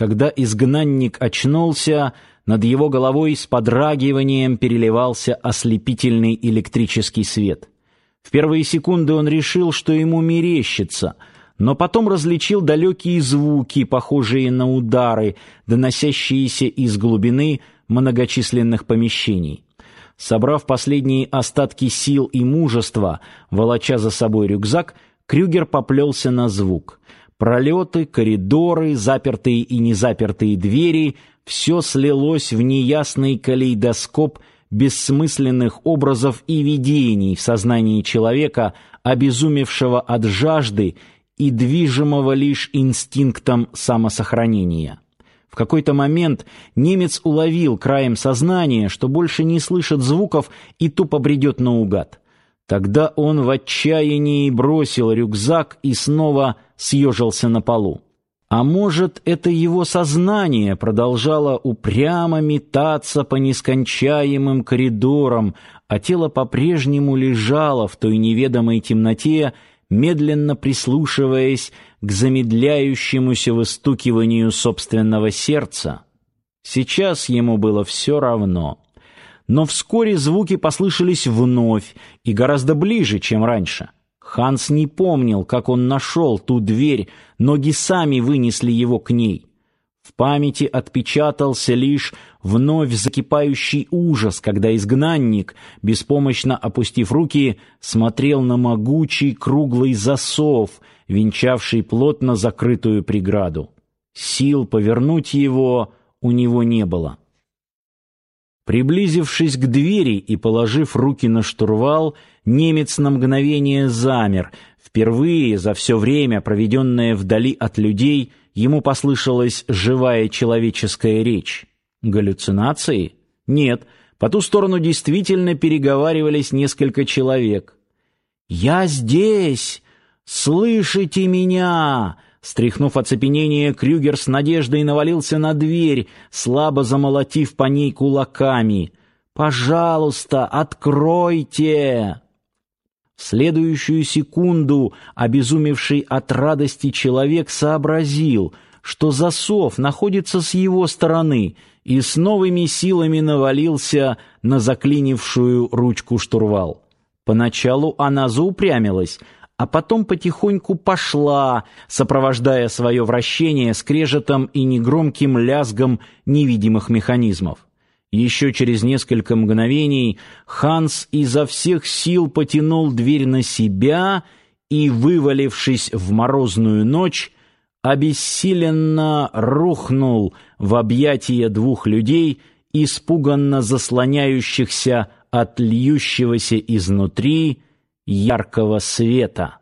Когда изгнанник очнулся, над его головой с подрагиванием переливался ослепительный электрический свет. В первые секунды он решил, что ему мерещится, но потом различил далекие звуки, похожие на удары, доносящиеся из глубины многочисленных помещений. Собрав последние остатки сил и мужества, волоча за собой рюкзак, Крюгер поплелся на звук. Пролеты, коридоры, запертые и незапертые двери — все слилось в неясный калейдоскоп бессмысленных образов и видений в сознании человека, обезумевшего от жажды и движимого лишь инстинктом самосохранения. В какой-то момент немец уловил краем сознания, что больше не слышит звуков и тупо бредет наугад. Тогда он в отчаянии бросил рюкзак и снова съежился на полу. А может, это его сознание продолжало упрямо метаться по нескончаемым коридорам, а тело по-прежнему лежало в той неведомой темноте, медленно прислушиваясь к замедляющемуся выстукиванию собственного сердца. Сейчас ему было все равно. Но вскоре звуки послышались вновь и гораздо ближе, чем раньше. Ханс не помнил, как он нашел ту дверь, ноги сами вынесли его к ней. В памяти отпечатался лишь вновь закипающий ужас, когда изгнанник, беспомощно опустив руки, смотрел на могучий круглый засов, венчавший плотно закрытую преграду. Сил повернуть его у него не было. Приблизившись к двери и положив руки на штурвал, немец на мгновение замер. Впервые за все время, проведенное вдали от людей, ему послышалась живая человеческая речь. Галлюцинации? Нет, по ту сторону действительно переговаривались несколько человек. «Я здесь! Слышите меня!» Стряхнув оцепенение, Крюгер с надеждой навалился на дверь, слабо замолотив по ней кулаками. «Пожалуйста, откройте!» В следующую секунду обезумевший от радости человек сообразил, что засов находится с его стороны, и с новыми силами навалился на заклинившую ручку штурвал. Поначалу она заупрямилась, а потом потихоньку пошла, сопровождая свое вращение скрежетом и негромким лязгом невидимых механизмов. Еще через несколько мгновений Ханс изо всех сил потянул дверь на себя и, вывалившись в морозную ночь, обессиленно рухнул в объятия двух людей, испуганно заслоняющихся от льющегося изнутри яркого света.